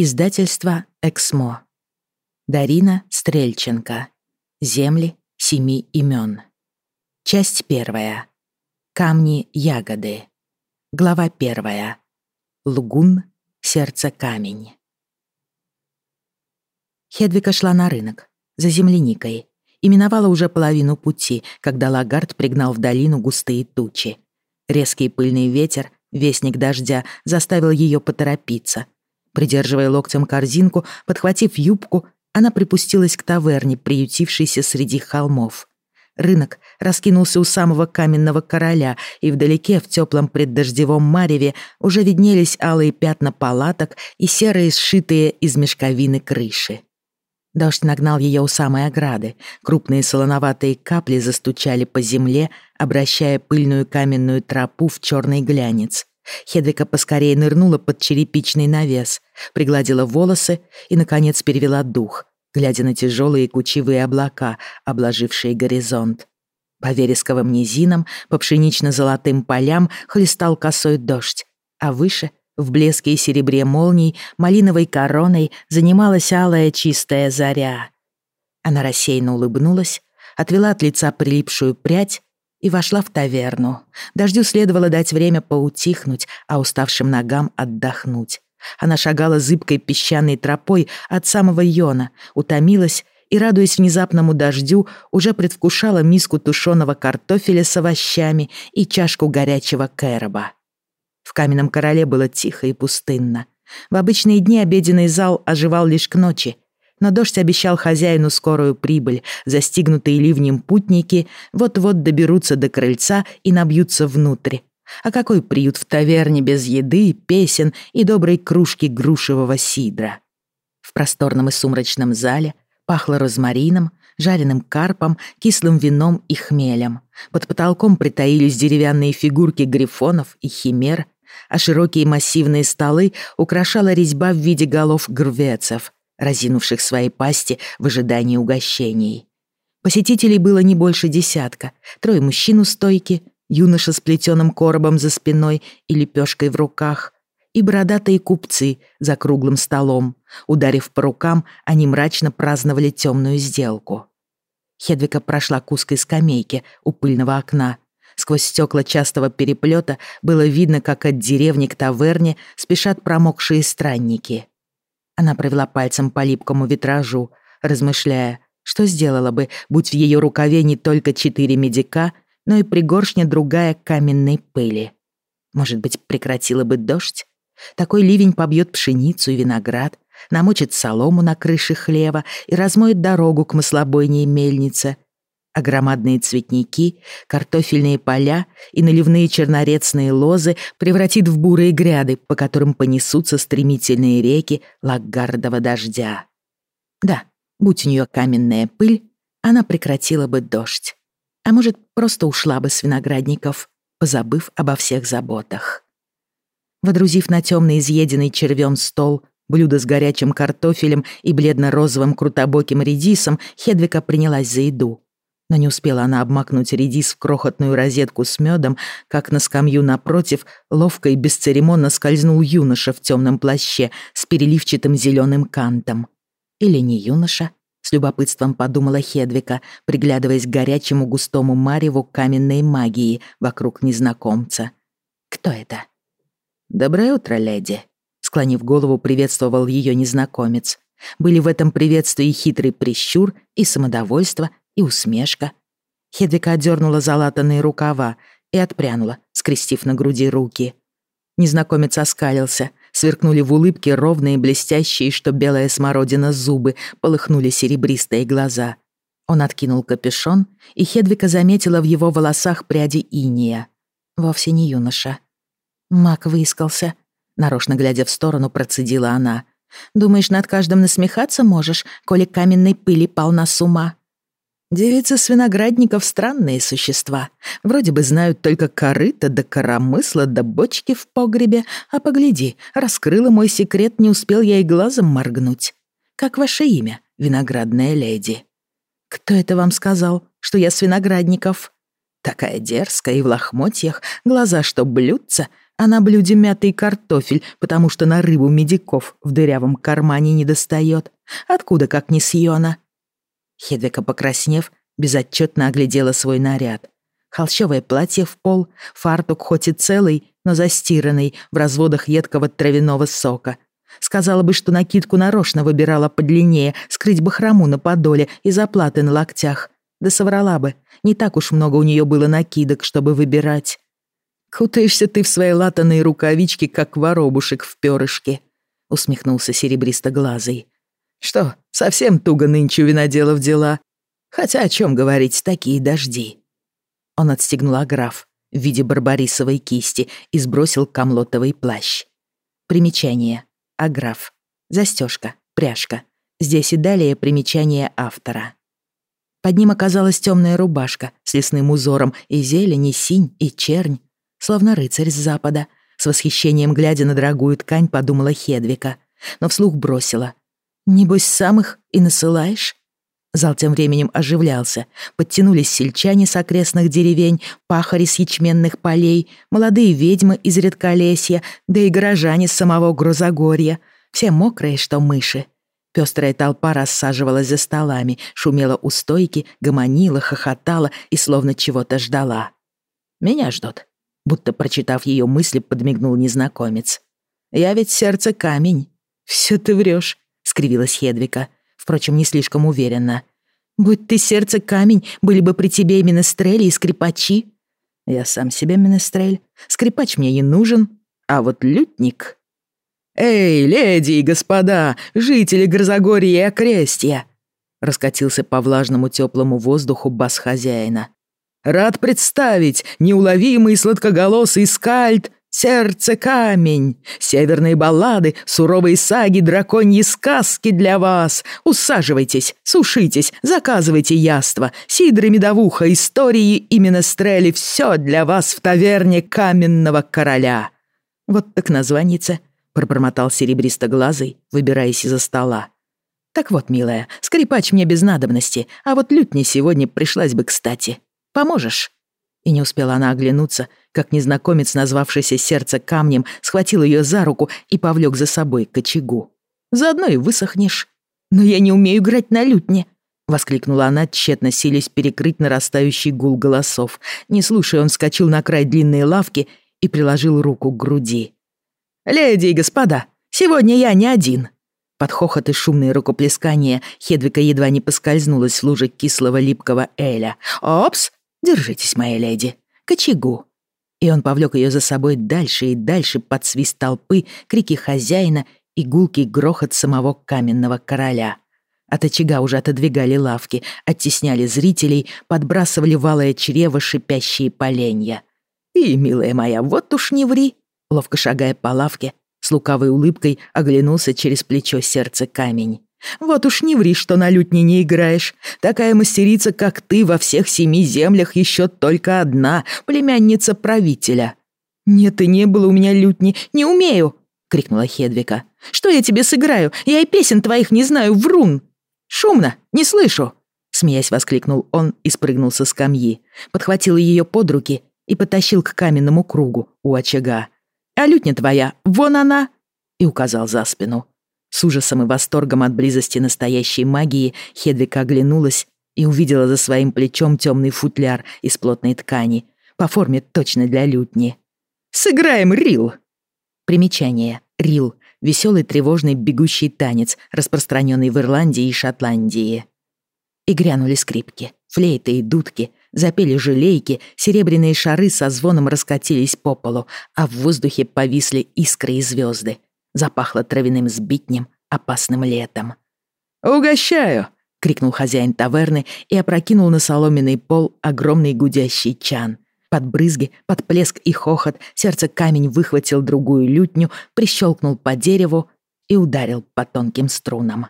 Издательство «Эксмо». Дарина Стрельченко. Земли семи имен. Часть первая. Камни-ягоды. Глава первая. Лугун, сердце камень. Хедвика шла на рынок, за земляникой, и миновала уже половину пути, когда Лагард пригнал в долину густые тучи. Резкий пыльный ветер, вестник дождя, заставил ее поторопиться. Придерживая локтем корзинку, подхватив юбку, она припустилась к таверне, приютившейся среди холмов. Рынок раскинулся у самого каменного короля, и вдалеке, в теплом преддождевом мареве, уже виднелись алые пятна палаток и серые, сшитые из мешковины крыши. Дождь нагнал ее у самой ограды. Крупные солоноватые капли застучали по земле, обращая пыльную каменную тропу в черный глянец. Хедвика поскорее нырнула под черепичный навес, пригладила волосы и, наконец, перевела дух, глядя на тяжелые кучевые облака, обложившие горизонт. По вересковым низинам, по пшенично-золотым полям хлестал косой дождь, а выше в блеске и серебре молний малиновой короной занималась алая чистая заря. Она рассеянно улыбнулась, отвела от лица прилипшую прядь и вошла в таверну. Дождю следовало дать время поутихнуть, а уставшим ногам отдохнуть. Она шагала зыбкой песчаной тропой от самого Йона, утомилась и, радуясь внезапному дождю, уже предвкушала миску тушеного картофеля с овощами и чашку горячего кэроба. В каменном короле было тихо и пустынно. В обычные дни обеденный зал оживал лишь к ночи, но дождь обещал хозяину скорую прибыль. Застигнутые ливнем путники вот-вот доберутся до крыльца и набьются внутрь. А какой приют в таверне без еды, песен и доброй кружки грушевого сидра? В просторном и сумрачном зале пахло розмарином, жареным карпом, кислым вином и хмелем. Под потолком притаились деревянные фигурки грифонов и химер, а широкие массивные столы украшала резьба в виде голов грвецев, разинувших свои пасти в ожидании угощений. Посетителей было не больше десятка, трое мужчин у стойки, юноша с плетеным коробом за спиной и лепешкой в руках, и бородатые купцы за круглым столом. Ударив по рукам, они мрачно праздновали темную сделку. Хедвика прошла к узкой скамейке у пыльного окна, Сквозь стекла частого переплета было видно, как от деревни к таверне спешат промокшие странники. Она провела пальцем по липкому витражу, размышляя, что сделала бы, будь в ее рукаве не только четыре медика, но и пригоршня другая каменной пыли. Может быть, прекратила бы дождь? Такой ливень побьет пшеницу и виноград, намочит солому на крыше хлева и размоет дорогу к маслобойней мельнице — а громадные цветники, картофельные поля и наливные чернорецные лозы превратит в бурые гряды, по которым понесутся стремительные реки лаггардова дождя. Да, будь у нее каменная пыль, она прекратила бы дождь. А может, просто ушла бы с виноградников, позабыв обо всех заботах. Водрузив на темный изъеденный червем стол блюдо с горячим картофелем и бледно-розовым крутобоким редисом, Хедвика принялась за еду — но не успела она обмакнуть редис в крохотную розетку с медом, как на скамью напротив ловко и бесцеремонно скользнул юноша в темном плаще с переливчатым зеленым кантом. Или не юноша, с любопытством подумала Хедвика, приглядываясь к горячему густому мареву каменной магии вокруг незнакомца. Кто это? «Доброе утро, леди», — склонив голову, приветствовал ее незнакомец. Были в этом приветствии хитрый прищур и самодовольство, и усмешка. Хедвика отдернула залатанные рукава и отпрянула, скрестив на груди руки. Незнакомец оскалился, сверкнули в улыбке ровные блестящие, что белая смородина зубы, полыхнули серебристые глаза. Он откинул капюшон, и Хедвика заметила в его волосах пряди иния. Вовсе не юноша. Мак выискался. Нарочно глядя в сторону, процедила она. «Думаешь, над каждым насмехаться можешь, коли каменной пыли полна с ума?» Девицы с виноградников странные существа. Вроде бы знают только корыто да коромысла да бочки в погребе. А погляди, раскрыла мой секрет, не успел я и глазом моргнуть. Как ваше имя, виноградная леди? Кто это вам сказал, что я с виноградников? Такая дерзкая и в лохмотьях, глаза что блюдца, а на блюде мятый картофель, потому что на рыбу медиков в дырявом кармане не достает. Откуда, как не с Йона? Хедвика, покраснев, безотчетно оглядела свой наряд. Холщовое платье в пол, фартук хоть и целый, но застиранный в разводах едкого травяного сока. Сказала бы, что накидку нарочно выбирала подлиннее, скрыть бахрому на подоле и заплаты на локтях. Да соврала бы, не так уж много у нее было накидок, чтобы выбирать. «Кутаешься ты в свои латаные рукавички, как воробушек в перышке», — усмехнулся серебристо-глазый. «Что, совсем туго нынче виноделов дела? Хотя о чем говорить, такие дожди». Он отстегнул аграф в виде барбарисовой кисти и сбросил камлотовый плащ. Примечание. Аграф. Застежка, пряжка. Здесь и далее примечание автора. Под ним оказалась темная рубашка с лесным узором и зелень, и синь, и чернь, словно рыцарь с запада. С восхищением глядя на дорогую ткань, подумала Хедвика, но вслух бросила. «Небось, самых и насылаешь?» Зал тем временем оживлялся. Подтянулись сельчане с окрестных деревень, пахари с ячменных полей, молодые ведьмы из редколесья, да и горожане с самого Грозогорья. Все мокрые, что мыши. Пестрая толпа рассаживалась за столами, шумела у стойки, гомонила, хохотала и словно чего-то ждала. «Меня ждут», будто прочитав ее мысли, подмигнул незнакомец. «Я ведь сердце камень». «Всё ты врёшь», — скривилась Хедвика, впрочем, не слишком уверенно. «Будь ты сердце камень, были бы при тебе и менестрели, и скрипачи». «Я сам себе менестрель. Скрипач мне не нужен, а вот лютник...» «Эй, леди и господа, жители Грозогорья и окрестья!» Раскатился по влажному теплому воздуху бас хозяина. Рад представить неуловимый сладкоголосый скальд «Сердце камень», северные баллады, суровые саги, драконьи сказки для вас. Усаживайтесь, сушитесь, заказывайте яства, сидры медовуха, истории и менестрели — все для вас в таверне каменного короля. Вот так названица, пробормотал серебристоглазый, выбираясь из-за стола. Так вот, милая, скрипач мне без надобности, а вот лютни сегодня пришлась бы кстати. Поможешь?» И не успела она оглянуться, как незнакомец, назвавшийся сердце камнем, схватил ее за руку и повлек за собой к очагу. «Заодно и высохнешь». «Но я не умею играть на лютне», — воскликнула она, тщетно силясь перекрыть нарастающий гул голосов. Не слушая, он вскочил на край длинной лавки и приложил руку к груди. «Леди и господа, сегодня я не один». Под хохот и шумные рукоплескания Хедвика едва не поскользнулась в луже кислого липкого эля. «Опс! Держитесь, моя леди, к очагу». И он повлек ее за собой дальше и дальше под свист толпы, крики хозяина и гулкий грохот самого каменного короля. От очага уже отодвигали лавки, оттесняли зрителей, подбрасывали валое чрево шипящие поленья. «И, милая моя, вот уж не ври!» Ловко шагая по лавке, с лукавой улыбкой оглянулся через плечо сердце камень. Вот уж не ври, что на лютне не играешь. Такая мастерица, как ты, во всех семи землях еще только одна, племянница правителя». «Нет и не было у меня лютни, не умею!» — крикнула Хедвика. «Что я тебе сыграю? Я и песен твоих не знаю, врун!» «Шумно, не слышу!» Смеясь, воскликнул он и спрыгнул со скамьи, подхватил ее под руки и потащил к каменному кругу у очага. «А лютня твоя, вон она!» и указал за спину. С ужасом и восторгом от близости настоящей магии Хедвика оглянулась и увидела за своим плечом темный футляр из плотной ткани, по форме точно для лютни. «Сыграем рил!» Примечание. Рил — веселый тревожный бегущий танец, распространенный в Ирландии и Шотландии. И грянули скрипки, флейты и дудки, запели желейки, серебряные шары со звоном раскатились по полу, а в воздухе повисли искры и звезды — Запахло травяным сбитнем, опасным летом. «Угощаю!» — крикнул хозяин таверны и опрокинул на соломенный пол огромный гудящий чан. Под брызги, под плеск и хохот сердце камень выхватил другую лютню, прищелкнул по дереву и ударил по тонким струнам.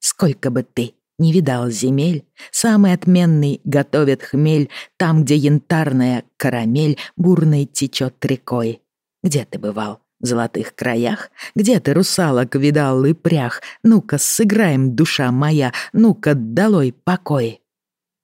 «Сколько бы ты не видал земель, самый отменный готовит хмель там, где янтарная карамель бурной течет рекой. Где ты бывал? Золотых краях? Где ты, русалок, видал и прях? Ну-ка, сыграем, душа моя, ну-ка, долой покой!»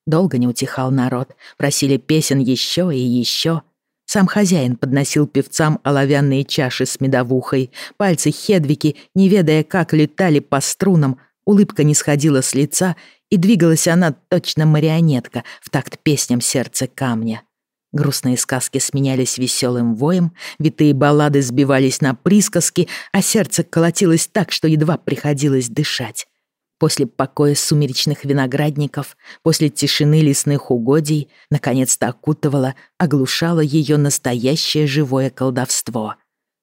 Долго не утихал народ, просили песен еще и еще. Сам хозяин подносил певцам оловянные чаши с медовухой. Пальцы Хедвики, не ведая как, летали по струнам. Улыбка не сходила с лица, и двигалась она точно марионетка в такт песням сердца камня. Грустные сказки сменялись веселым воем, витые баллады сбивались на присказки, а сердце колотилось так, что едва приходилось дышать. После покоя сумеречных виноградников, после тишины лесных угодий, наконец-то окутывало, оглушало ее настоящее живое колдовство.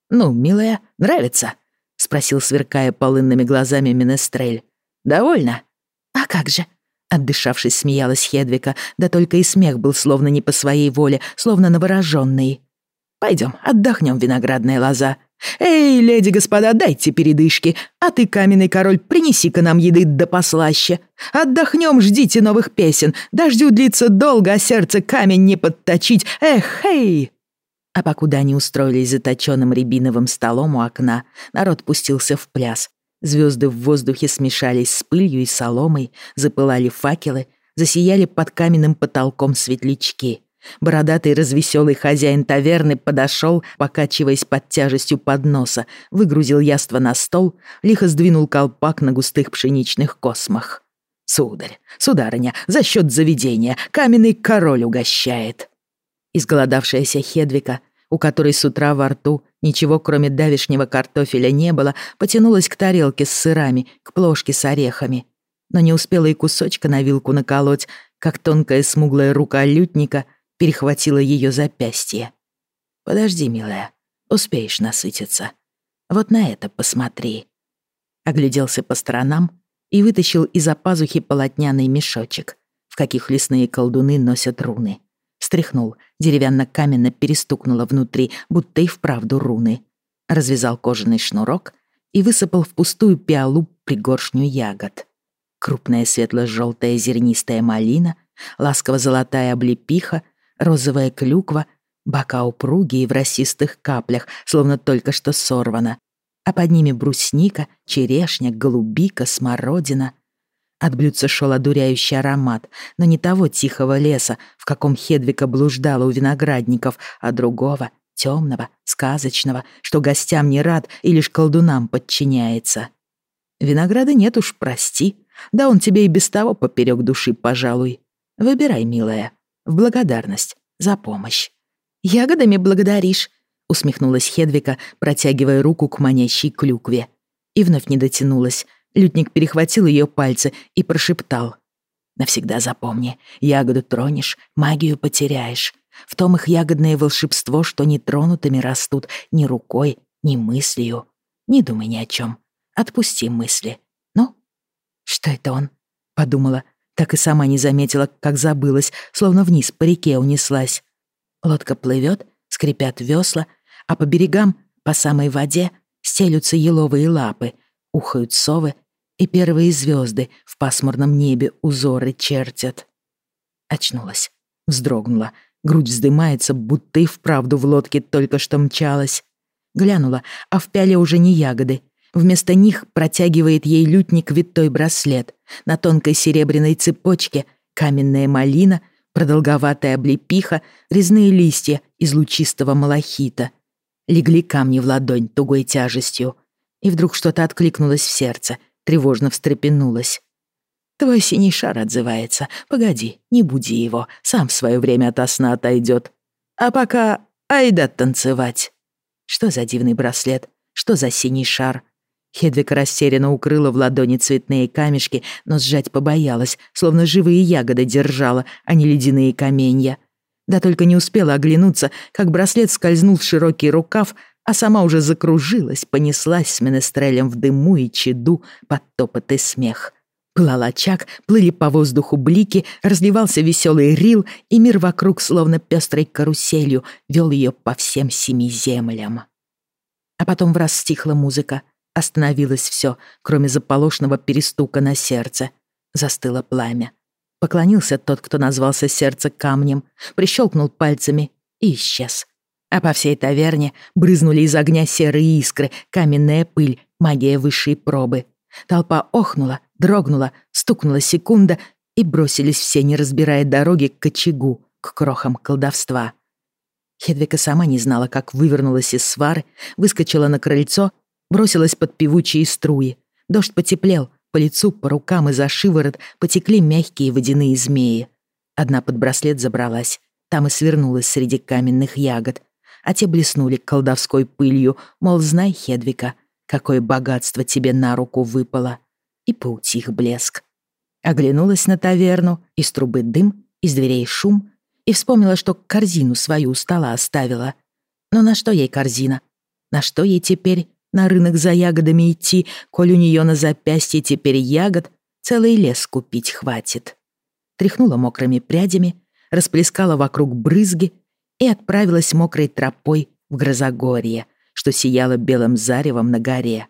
«Ну, милая, нравится?» — спросил, сверкая полынными глазами Менестрель. «Довольно?» «А как же?» Отдышавшись, смеялась Хедвика, да только и смех был словно не по своей воле, словно новорожденный. «Пойдем, отдохнем, виноградная лоза. Эй, леди господа, дайте передышки, а ты, каменный король, принеси-ка нам еды да послаще. Отдохнем, ждите новых песен, дождю длится долго, а сердце камень не подточить. Эх, эй!» А покуда они устроились за точёным рябиновым столом у окна, народ пустился в пляс. Звезды в воздухе смешались с пылью и соломой, запылали факелы, засияли под каменным потолком светлячки — Бородатый развеселый хозяин таверны подошел, покачиваясь под тяжестью подноса, выгрузил яство на стол, лихо сдвинул колпак на густых пшеничных космах. «Сударь, сударыня, за счет заведения, каменный король угощает!» Изголодавшаяся Хедвика, у которой с утра во рту ничего кроме давишнего картофеля не было, потянулась к тарелке с сырами, к плошке с орехами. Но не успела и кусочка на вилку наколоть, как тонкая смуглая рука лютника — перехватила ее запястье. «Подожди, милая, успеешь насытиться. Вот на это посмотри». Огляделся по сторонам и вытащил из-за пазухи полотняный мешочек, в каких лесные колдуны носят руны. Стряхнул, деревянно-каменно перестукнуло внутри, будто и вправду руны. Развязал кожаный шнурок и высыпал в пустую пиалу пригоршню ягод. Крупная светло-желтая зернистая малина, ласково-золотая облепиха — розовая клюква, бока упругие в росистых каплях, словно только что сорвана, а под ними брусника, черешня, голубика, смородина. От блюдца шел одуряющий аромат, но не того тихого леса, в каком Хедвика блуждала у виноградников, а другого, темного, сказочного, что гостям не рад и лишь колдунам подчиняется. Винограда нет уж, прости, да он тебе и без того поперек души, пожалуй. Выбирай, милая в благодарность за помощь. «Ягодами благодаришь», — усмехнулась Хедвика, протягивая руку к манящей клюкве. И вновь не дотянулась. Лютник перехватил ее пальцы и прошептал. «Навсегда запомни, ягоду тронешь, магию потеряешь. В том их ягодное волшебство, что нетронутыми растут ни рукой, ни мыслью. Не думай ни о чем. Отпусти мысли. Ну?» «Что это он?» — подумала, так и сама не заметила, как забылась, словно вниз по реке унеслась. Лодка плывет, скрипят весла, а по берегам, по самой воде, стелются еловые лапы, ухают совы, и первые звезды в пасмурном небе узоры чертят. Очнулась, вздрогнула, грудь вздымается, будто и вправду в лодке только что мчалась. Глянула, а в пяле уже не ягоды, Вместо них протягивает ей лютник витой браслет. На тонкой серебряной цепочке каменная малина, продолговатая облепиха, резные листья из лучистого малахита. Легли камни в ладонь тугой тяжестью. И вдруг что-то откликнулось в сердце, тревожно встрепенулось. «Твой синий шар отзывается. Погоди, не буди его, сам в свое время ото сна отойдет. А пока айда танцевать». Что за дивный браслет? Что за синий шар? Хедвик растерянно укрыла в ладони цветные камешки, но сжать побоялась, словно живые ягоды держала, а не ледяные каменья. Да только не успела оглянуться, как браслет скользнул в широкий рукав, а сама уже закружилась, понеслась с менестрелем в дыму и чаду под топот и смех. Плал очаг, плыли по воздуху блики, разливался веселый рил, и мир вокруг, словно пестрой каруселью, вел ее по всем семи землям. А потом враз стихла музыка — Остановилось все, кроме заполошного перестука на сердце. Застыло пламя. Поклонился тот, кто назвался сердце камнем, прищелкнул пальцами и исчез. А по всей таверне брызнули из огня серые искры, каменная пыль, магия высшей пробы. Толпа охнула, дрогнула, стукнула секунда, и бросились все, не разбирая дороги, к очагу, к крохам колдовства. Хедвика сама не знала, как вывернулась из свары, выскочила на крыльцо, бросилась под певучие струи. Дождь потеплел, по лицу, по рукам и за шиворот потекли мягкие водяные змеи. Одна под браслет забралась, там и свернулась среди каменных ягод, а те блеснули колдовской пылью, мол, знай, Хедвика, какое богатство тебе на руку выпало. И поутих блеск. Оглянулась на таверну, из трубы дым, из дверей шум, и вспомнила, что корзину свою у стола оставила. Но на что ей корзина? На что ей теперь на рынок за ягодами идти, коль у нее на запястье теперь ягод целый лес купить хватит? Тряхнула мокрыми прядями, расплескала вокруг брызги и отправилась мокрой тропой в Грозогорье, что сияло белым заревом на горе.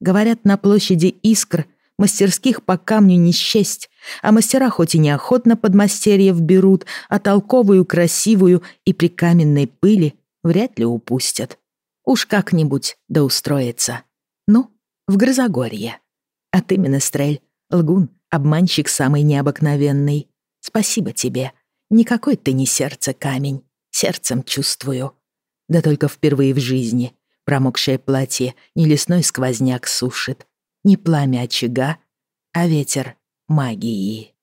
Говорят, на площади Искр мастерских по камню не счесть, а мастера хоть и неохотно подмастерьев берут, а толковую, красивую и при каменной пыли вряд ли упустят. Уж как-нибудь да устроится. Ну, в Грозогорье. А ты, Менестрель, лгун, обманщик самый необыкновенный. Спасибо тебе. Никакой ты не сердце камень. Сердцем чувствую. Да только впервые в жизни промокшее платье не лесной сквозняк сушит, не пламя очага, а ветер магии.